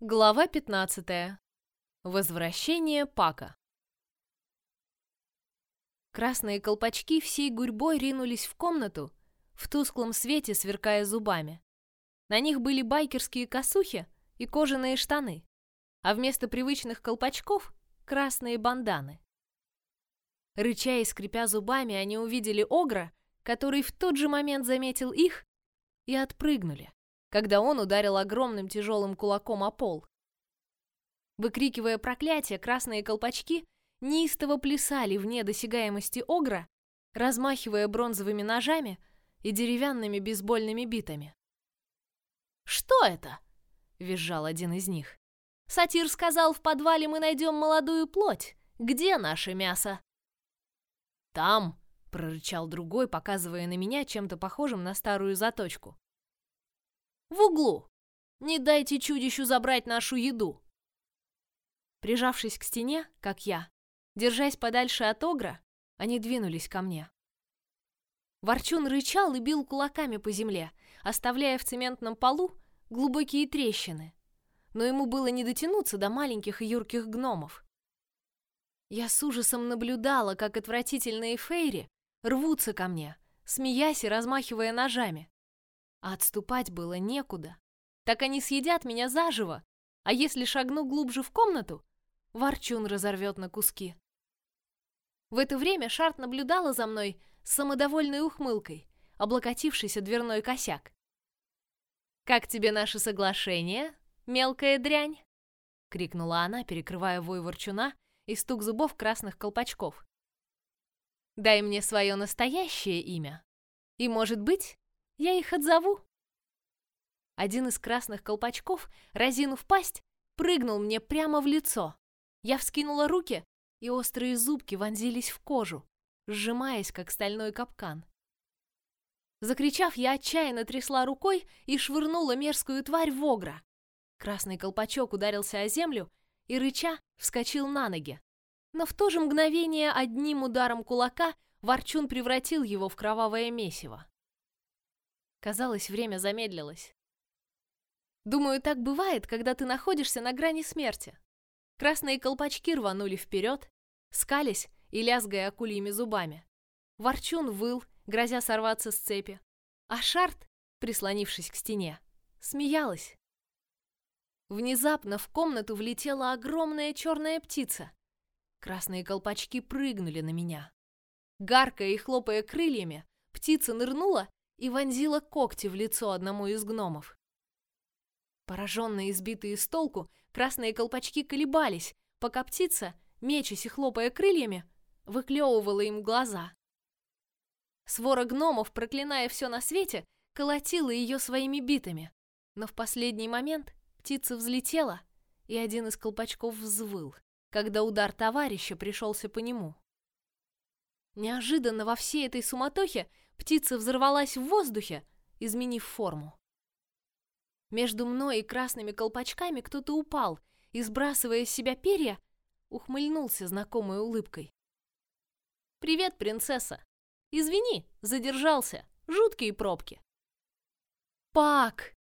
Глава 15. Возвращение Пака. Красные колпачки всей гурьбой ринулись в комнату, в тусклом свете сверкая зубами. На них были байкерские косухи и кожаные штаны, а вместо привычных колпачков — красные банданы. Рыча и скрипя зубами, они увидели Огра, который в тот же момент заметил их, и отпрыгнули когда он ударил огромным тяжелым кулаком о пол. Выкрикивая проклятие, красные колпачки неистово плясали вне досягаемости огра, размахивая бронзовыми ножами и деревянными бейсбольными битами. «Что это?» — визжал один из них. «Сатир сказал, в подвале мы найдем молодую плоть. Где наше мясо?» «Там!» — прорычал другой, показывая на меня чем-то похожим на старую заточку. В углу! Не дайте чудищу забрать нашу еду!» Прижавшись к стене, как я, держась подальше от огра, они двинулись ко мне. Ворчун рычал и бил кулаками по земле, оставляя в цементном полу глубокие трещины, но ему было не дотянуться до маленьких и юрких гномов. Я с ужасом наблюдала, как отвратительные фейри рвутся ко мне, смеясь и размахивая ножами. А отступать было некуда. Так они съедят меня заживо. А если шагну глубже в комнату, ворчун разорвет на куски. В это время Шарт наблюдала за мной с самодовольной ухмылкой, облокотившись о дверной косяк. «Как тебе наше соглашение, мелкая дрянь?» — крикнула она, перекрывая вой ворчуна и стук зубов красных колпачков. «Дай мне свое настоящее имя, и, может быть, я их отзову. Один из красных колпачков, разинув пасть, прыгнул мне прямо в лицо. Я вскинула руки, и острые зубки вонзились в кожу, сжимаясь, как стальной капкан. Закричав, я отчаянно трясла рукой и швырнула мерзкую тварь в огра. Красный колпачок ударился о землю и, рыча, вскочил на ноги. Но в то же мгновение одним ударом кулака Ворчун превратил его в кровавое месиво. Казалось, время замедлилось. Думаю, так бывает, когда ты находишься на грани смерти. Красные колпачки рванули вперед, скались и лязгая акульими зубами. Ворчун выл, грозя сорваться с цепи, а Шарт, прислонившись к стене, смеялась. Внезапно в комнату влетела огромная черная птица. Красные колпачки прыгнули на меня. Гаркая и хлопая крыльями, птица нырнула и вонзила когти в лицо одному из гномов. Пораженные и сбитые с толку, красные колпачки колебались, пока птица, мечась и хлопая крыльями, выклевывала им глаза. Свора гномов, проклиная все на свете, колотила ее своими битами, но в последний момент птица взлетела, и один из колпачков взвыл, когда удар товарища пришелся по нему. Неожиданно во всей этой суматохе Птица взорвалась в воздухе, изменив форму. Между мной и красными колпачками кто-то упал и, сбрасывая с себя перья, ухмыльнулся знакомой улыбкой. «Привет, принцесса! Извини, задержался. Жуткие пробки!» «Пак!»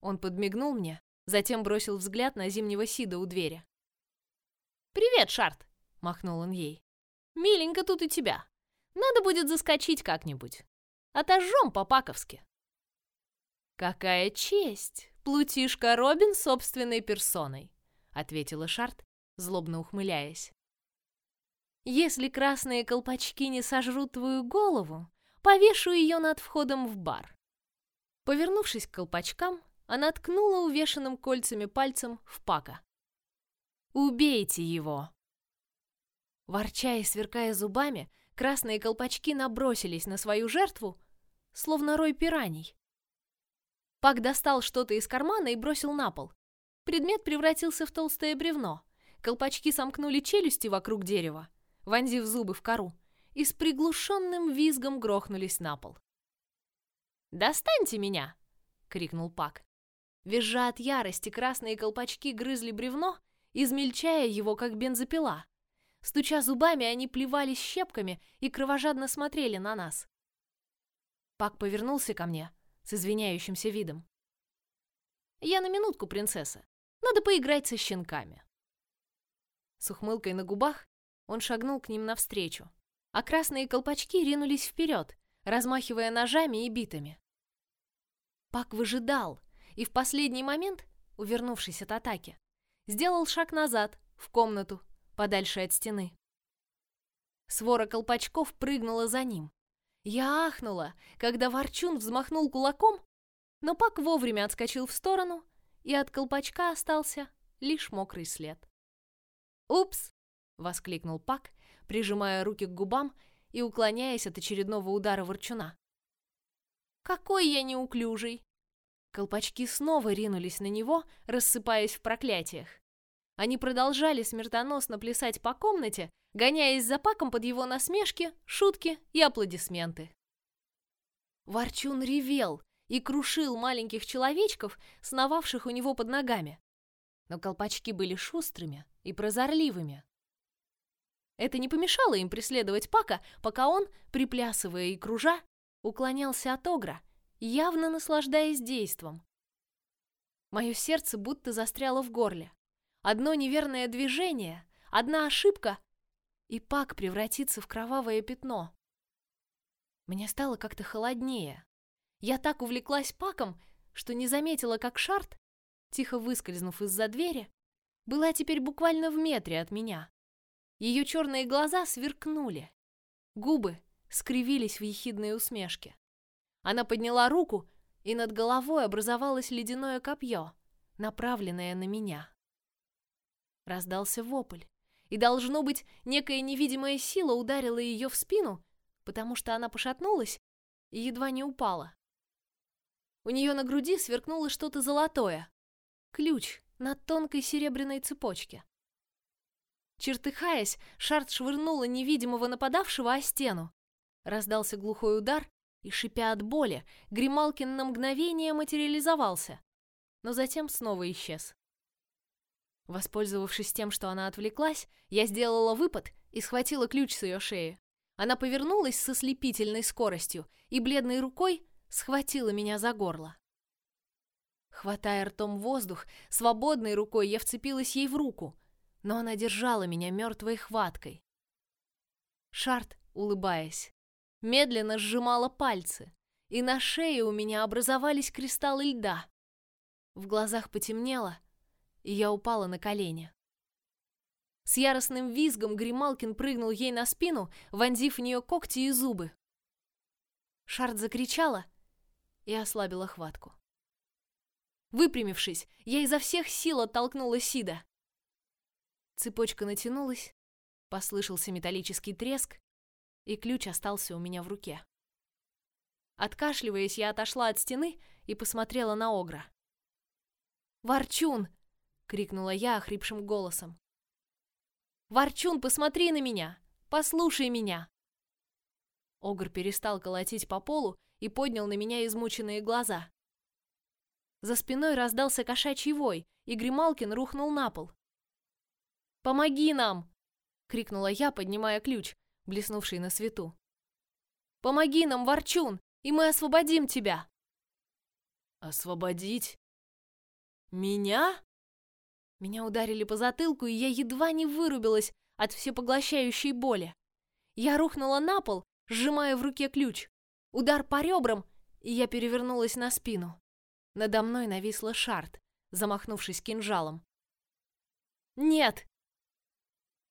Он подмигнул мне, затем бросил взгляд на зимнего Сида у двери. «Привет, Шарт!» — махнул он ей. «Миленько тут и тебя. Надо будет заскочить как-нибудь. Отожжем по-паковски. Какая честь! Плутишка Робин собственной персоной, ответила Шарт, злобно ухмыляясь. Если красные колпачки не сожрут твою голову, повешу ее над входом в бар. Повернувшись к колпачкам, она ткнула увешанным кольцами пальцем в Пака. «Убейте его!» Ворча и сверкая зубами, Красные колпачки набросились на свою жертву, словно рой пираний. Пак достал что-то из кармана и бросил на пол. Предмет превратился в толстое бревно. Колпачки сомкнули челюсти вокруг дерева, вонзив зубы в кору, и с приглушенным визгом грохнулись на пол. «Достаньте меня!» — крикнул Пак. Визжа от ярости, красные колпачки грызли бревно, измельчая его, как бензопила. Стуча зубами, они плевались щепками и кровожадно смотрели на нас. Пак повернулся ко мне с извиняющимся видом. «Я на минутку, принцесса. Надо поиграть со щенками. С ухмылкой на губах он шагнул к ним навстречу, а красные колпачки ринулись вперед, размахивая ножами и битами. Пак выжидал и в последний момент, увернувшись от атаки, сделал шаг назад, в комнату, подальше от стены. Свора колпачков прыгнула за ним. Я ахнула, когда Ворчун взмахнул кулаком, но Пак вовремя отскочил в сторону, и от колпачка остался лишь мокрый след. «Упс!» — воскликнул Пак, прижимая руки к губам и уклоняясь от очередного удара ворчуна. «Какой я неуклюжий!» Колпачки снова ринулись на него, рассыпаясь в проклятиях. Они продолжали смертоносно плясать по комнате, гоняясь за Паком под его насмешки, шутки и аплодисменты. Ворчун ревел и крушил маленьких человечков, сновавших у него под ногами. Но колпачки были шустрыми и прозорливыми. Это не помешало им преследовать Пака, пока он, приплясывая и кружа, уклонялся от Огра, явно наслаждаясь действом. Мое сердце будто застряло в горле. Одно неверное движение, одна ошибка, и Пак превратится в кровавое пятно. Мне стало как-то холоднее. Я так увлеклась Паком, что не заметила, как Шарт, тихо выскользнув из-за двери, была теперь буквально в метре от меня. Ее черные глаза сверкнули. Губы скривились в ехидной усмешке. Она подняла руку, и над головой образовалось ледяное копье, направленное на меня. Раздался вопль, и, должно быть, некая невидимая сила ударила ее в спину, потому что она пошатнулась и едва не упала. У нее на груди сверкнуло что-то золотое. Ключ на тонкой серебряной цепочке. Чертыхаясь, Шарт швырнула невидимого нападавшего о стену. Раздался глухой удар, и, шипя от боли, Грималкин на мгновение материализовался, но затем снова исчез. Воспользовавшись тем, что она отвлеклась, я сделала выпад и схватила ключ с ее шеи. Она повернулась со слепительной скоростью и бледной рукой схватила меня за горло. Хватая ртом воздух, свободной рукой я вцепилась ей в руку, но она держала меня мертвой хваткой. Шарт, улыбаясь, медленно сжимала пальцы, и на шее у меня образовались кристаллы льда. В глазах потемнело, и я упала на колени. С яростным визгом Грималкин прыгнул ей на спину, вонзив в нее когти и зубы. Шарт закричала и ослабила хватку. Выпрямившись, я изо всех сил оттолкнула Сида. Цепочка натянулась, послышался металлический треск, и ключ остался у меня в руке. Откашливаясь, я отошла от стены и посмотрела на Огра. «Ворчун!» — крикнула я охрипшим голосом. «Ворчун, посмотри на меня! Послушай меня!» Огр перестал колотить по полу и поднял на меня измученные глаза. За спиной раздался кошачий вой, и Грималкин рухнул на пол. «Помоги нам!» — крикнула я, поднимая ключ, блеснувший на свету. «Помоги нам, Ворчун, и мы освободим тебя!» «Освободить? Меня?» Меня ударили по затылку, и я едва не вырубилась от всепоглощающей боли. Я рухнула на пол, сжимая в руке ключ. Удар по ребрам, и я перевернулась на спину. Надо мной нависла шарт, замахнувшись кинжалом. «Нет!»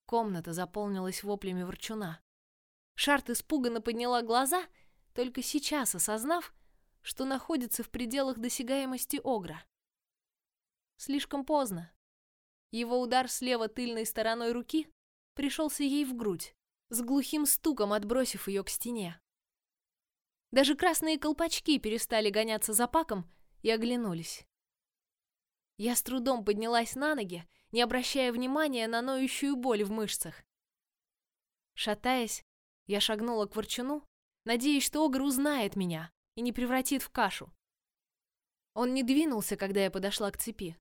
Комната заполнилась воплями ворчуна. Шарт испуганно подняла глаза, только сейчас осознав, что находится в пределах досягаемости Огра. Слишком поздно. Его удар слева тыльной стороной руки пришелся ей в грудь, с глухим стуком отбросив ее к стене. Даже красные колпачки перестали гоняться за паком и оглянулись. Я с трудом поднялась на ноги, не обращая внимания на ноющую боль в мышцах. Шатаясь, я шагнула к ворчуну, надеясь, что Огр узнает меня и не превратит в кашу. Он не двинулся, когда я подошла к цепи.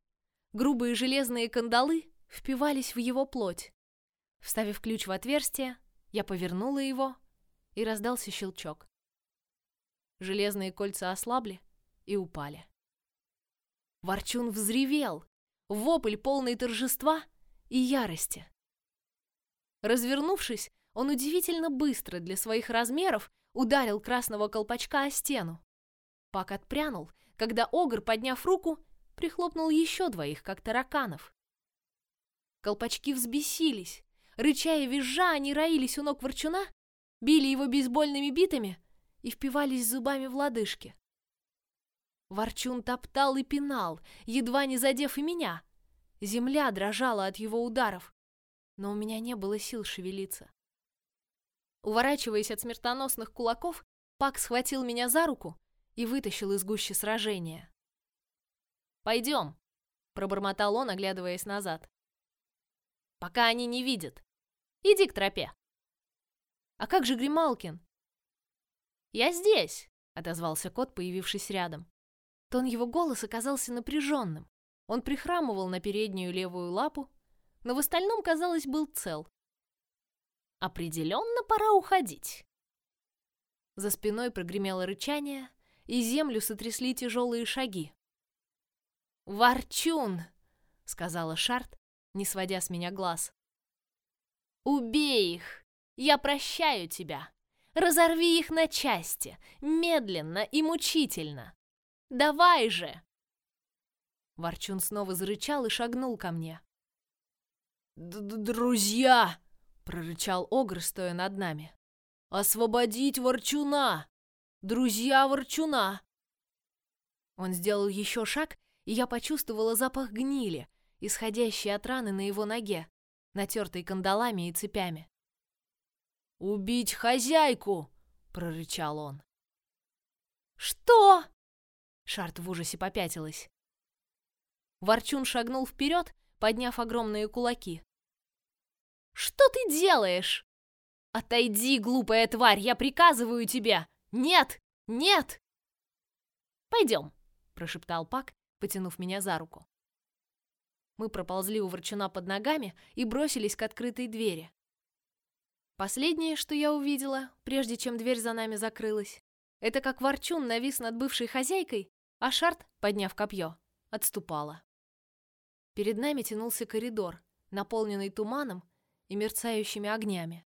Грубые железные кандалы впивались в его плоть. Вставив ключ в отверстие, я повернула его, и раздался щелчок. Железные кольца ослабли и упали. Ворчун взревел. вопль полный торжества и ярости. Развернувшись, он удивительно быстро для своих размеров ударил красного колпачка о стену. Пак отпрянул, когда Огр, подняв руку, прихлопнул еще двоих, как тараканов. Колпачки взбесились. Рыча и визжа, они роились у ног ворчуна, били его бейсбольными битами и впивались зубами в лодыжки. Ворчун топтал и пинал, едва не задев и меня. Земля дрожала от его ударов, но у меня не было сил шевелиться. Уворачиваясь от смертоносных кулаков, Пак схватил меня за руку и вытащил из гущи сражения. «Пойдем», — пробормотал он, оглядываясь назад. «Пока они не видят. Иди к тропе». «А как же Грималкин?» «Я здесь», — отозвался кот, появившись рядом. Тон его голоса казался напряженным. Он прихрамывал на переднюю левую лапу, но в остальном, казалось, был цел. «Определенно пора уходить». За спиной прогремело рычание, и землю сотрясли тяжелые шаги. «Ворчун!» — сказала Шарт, не сводя с меня глаз. «Убей их! Я прощаю тебя! Разорви их на части, медленно и мучительно! Давай же!» Ворчун снова зарычал и шагнул ко мне. «Друзья!» — прорычал Огр, стоя над нами. «Освободить Ворчуна! Друзья Ворчуна!» Он сделал еще шаг, и я почувствовала запах гнили, исходящий от раны на его ноге, натертой кандалами и цепями. «Убить хозяйку!» — прорычал он. «Что?» Шарт в ужасе попятилась. Ворчун шагнул вперед, подняв огромные кулаки. «Что ты делаешь?» «Отойди, глупая тварь, я приказываю тебе! Нет! Нет!» «Пойдем», — прошептал Пак, потянув меня за руку. Мы проползли у ворчуна под ногами и бросились к открытой двери. Последнее, что я увидела, прежде чем дверь за нами закрылась, это как ворчун навис над бывшей хозяйкой а Шарт, подняв копье, отступала. Перед нами тянулся коридор, наполненный туманом и мерцающими огнями.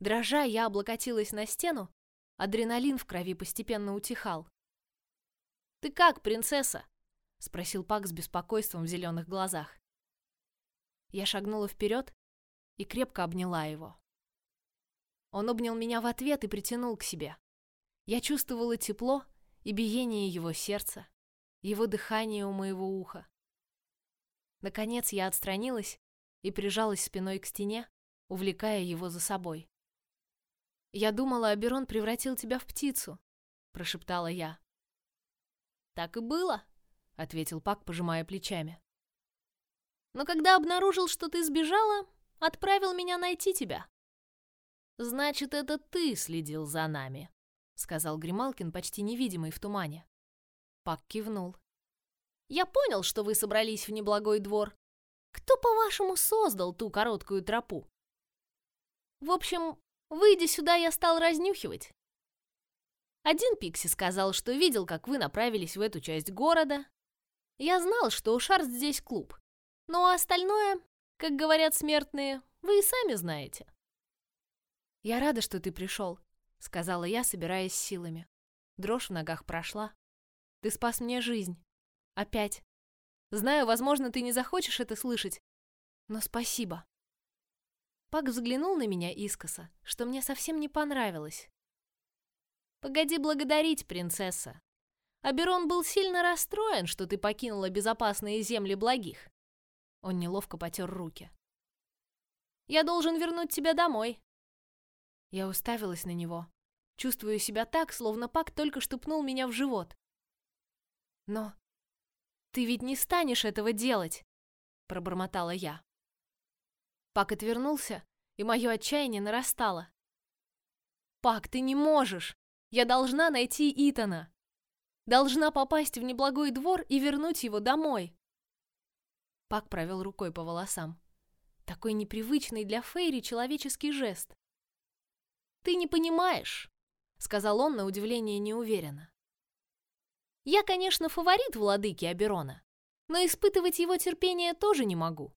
Дрожа, я облокотилась на стену, адреналин в крови постепенно утихал. «Ты как, принцесса?» — спросил Пак с беспокойством в зеленых глазах. Я шагнула вперед и крепко обняла его. Он обнял меня в ответ и притянул к себе. Я чувствовала тепло и биение его сердца, его дыхание у моего уха. Наконец я отстранилась и прижалась спиной к стене, увлекая его за собой. «Я думала, Аберон превратил тебя в птицу», — прошептала я. «Так и было», — ответил Пак, пожимая плечами. «Но когда обнаружил, что ты сбежала, отправил меня найти тебя». «Значит, это ты следил за нами», сказал Грималкин, почти невидимый в тумане. Пак кивнул. Я понял, что вы собрались в неблагой двор. Кто, по-вашему, создал ту короткую тропу? В общем, выйдя сюда, я стал разнюхивать. Один Пикси сказал, что видел, как вы направились в эту часть города. Я знал, что у Шарс здесь клуб. Ну а остальное, как говорят смертные, вы и сами знаете. Я рада, что ты пришел, — сказала я, собираясь силами. Дрожь в ногах прошла. «Ты спас мне жизнь. Опять. Знаю, возможно, ты не захочешь это слышать, но спасибо». Пак взглянул на меня искоса, что мне совсем не понравилось. «Погоди благодарить, принцесса. Аберон был сильно расстроен, что ты покинула безопасные земли благих». Он неловко потер руки. «Я должен вернуть тебя домой. Я уставилась на него, чувствуя себя так, словно Пак только что пнул меня в живот. Но ты ведь не станешь этого делать, пробормотала я. Пак отвернулся, и мое отчаяние нарастало. Пак, ты не можешь. Я должна найти Итана. Должна попасть в неблагой двор и вернуть его домой. Пак провел рукой по волосам. Такой непривычный для Фейри человеческий жест. «Ты не понимаешь», — сказал он на удивление неуверенно. «Я, конечно, фаворит владыки Аберона, но испытывать его терпение тоже не могу.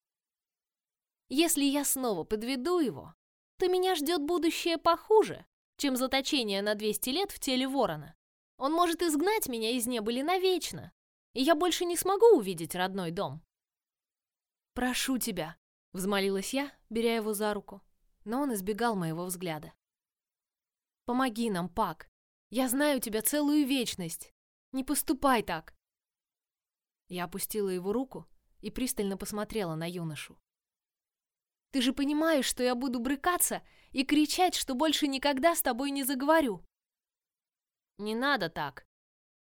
Если я снова подведу его, то меня ждет будущее похуже, чем заточение на 200 лет в теле ворона. Он может изгнать меня из небыли навечно, и я больше не смогу увидеть родной дом. «Прошу тебя», — взмолилась я, беря его за руку, но он избегал моего взгляда. «Помоги нам, Пак. Я знаю тебя целую вечность. Не поступай так!» Я опустила его руку и пристально посмотрела на юношу. «Ты же понимаешь, что я буду брыкаться и кричать, что больше никогда с тобой не заговорю!» «Не надо так!»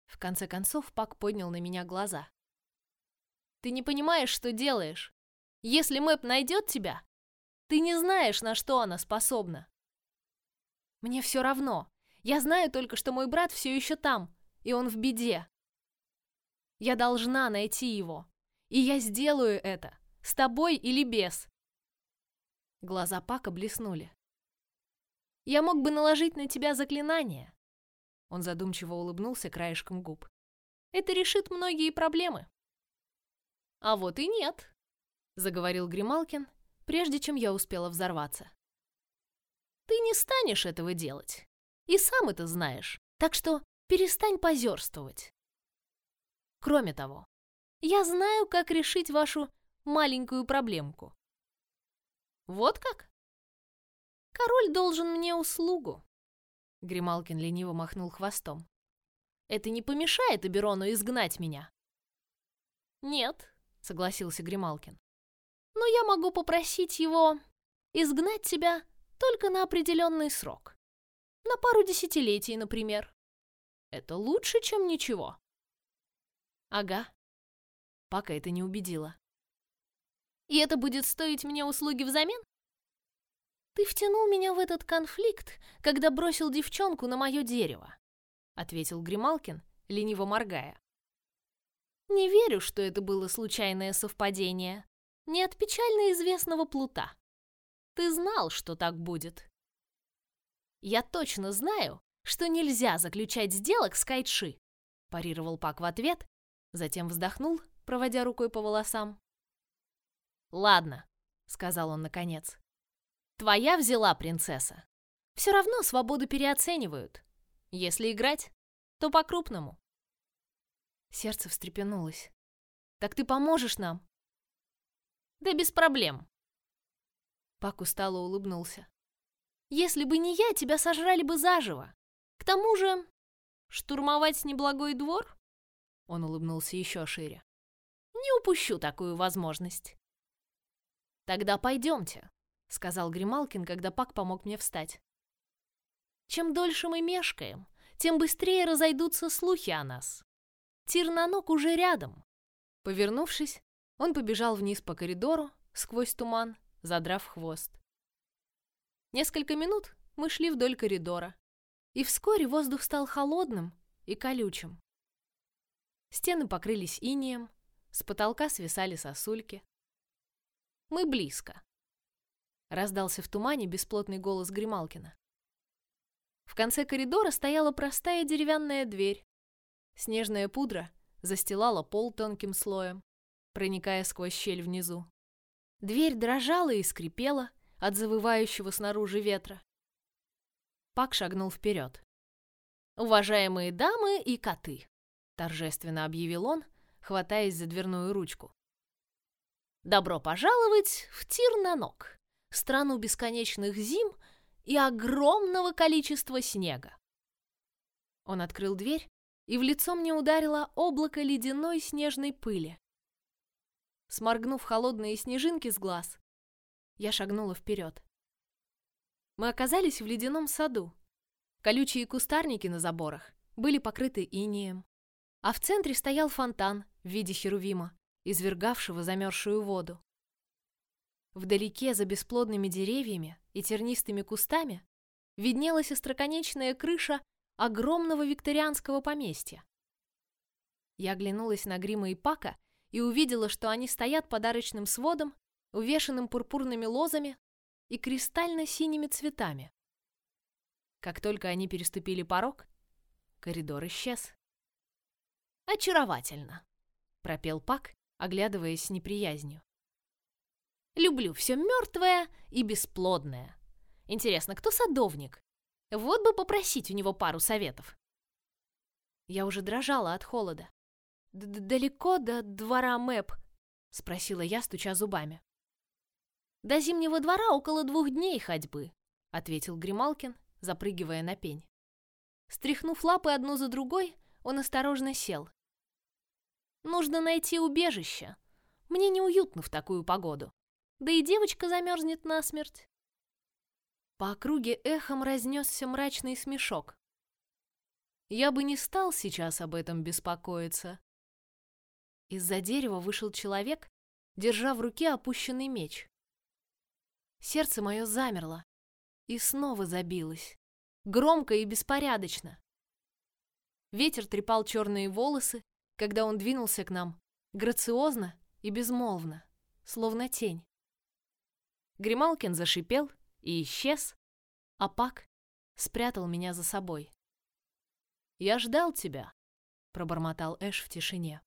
В конце концов Пак поднял на меня глаза. «Ты не понимаешь, что делаешь. Если Мэп найдет тебя, ты не знаешь, на что она способна. Мне все равно. Я знаю только, что мой брат все еще там, и он в беде. Я должна найти его. И я сделаю это, с тобой или без. Глаза Пака блеснули. Я мог бы наложить на тебя заклинание. Он задумчиво улыбнулся краешком губ. Это решит многие проблемы. А вот и нет, заговорил Грималкин, прежде чем я успела взорваться. Ты не станешь этого делать. И сам это знаешь. Так что перестань позерствовать. Кроме того, я знаю, как решить вашу маленькую проблемку. Вот как? Король должен мне услугу. Грималкин лениво махнул хвостом. Это не помешает Аберону изгнать меня. Нет, согласился Грималкин. Но я могу попросить его изгнать тебя только на определенный срок. На пару десятилетий, например. Это лучше, чем ничего. Ага. Пока это не убедило. И это будет стоить мне услуги взамен? Ты втянул меня в этот конфликт, когда бросил девчонку на мое дерево, ответил Грималкин, лениво моргая. Не верю, что это было случайное совпадение. Не от печально известного плута. Ты знал, что так будет. Я точно знаю, что нельзя заключать сделок с Кайтши, парировал Пак в ответ, затем вздохнул, проводя рукой по волосам. Ладно, сказал он наконец. Твоя взяла принцесса. Все равно свободу переоценивают. Если играть, то по-крупному. Сердце встрепенулось. Так ты поможешь нам? Да без проблем. Пак устало улыбнулся. Если бы не я, тебя сожрали бы заживо. К тому же, штурмовать неблагой двор? Он улыбнулся еще шире. Не упущу такую возможность. Тогда пойдемте, сказал Грималкин, когда Пак помог мне встать. Чем дольше мы мешкаем, тем быстрее разойдутся слухи о нас. Тирнанок уже рядом. Повернувшись, он побежал вниз по коридору, сквозь туман, задрав хвост. Несколько минут мы шли вдоль коридора, и вскоре воздух стал холодным и колючим. Стены покрылись инеем, с потолка свисали сосульки. Мы близко. Раздался в тумане бесплотный голос Грималкина. В конце коридора стояла простая деревянная дверь. Снежная пудра застилала пол тонким слоем, проникая сквозь щель внизу. Дверь дрожала и скрипела от завывающего снаружи ветра. Пак шагнул вперед. «Уважаемые дамы и коты!» — торжественно объявил он, хватаясь за дверную ручку. «Добро пожаловать в Тирнанок!» Страну бесконечных зим и огромного количества снега. Он открыл дверь, и в лицо мне ударило облако ледяной снежной пыли. Сморгнув холодные снежинки с глаз, я шагнула вперед. Мы оказались в ледяном саду. Колючие кустарники на заборах были покрыты инеем, а в центре стоял фонтан в виде херувима, извергавшего замерзшую воду. Вдалеке, за бесплодными деревьями и тернистыми кустами, виднелась остроконечная крыша огромного викторианского поместья. Я оглянулась на Грима и Пака и увидела, что они стоят под арочным сводом, увешанным пурпурными лозами и кристально-синими цветами. Как только они переступили порог, коридор исчез. «Очаровательно!» — пропел Пак, оглядываясь с неприязнью. «Люблю все мертвое и бесплодное. Интересно, кто садовник? Вот бы попросить у него пару советов». Я уже дрожала от холода. «Далеко до двора Мэп?» — спросила я, стуча зубами. «До Зимнего двора около двух дней ходьбы», — ответил Грималкин, запрыгивая на пень. Стряхнув лапы одну за другой, он осторожно сел. «Нужно найти убежище. Мне неуютно в такую погоду. Да и девочка замерзнет насмерть». По округе эхом разнесся мрачный смешок. Я бы не стал сейчас об этом беспокоиться. Из-за дерева вышел человек, держа в руке опущенный меч. Сердце мое замерло и снова забилось, громко и беспорядочно. Ветер трепал черные волосы, когда он двинулся к нам, грациозно и безмолвно, словно тень. Грималкин зашипел и исчез, а Пак спрятал меня за собой. «Я ждал тебя», — пробормотал Эш в тишине.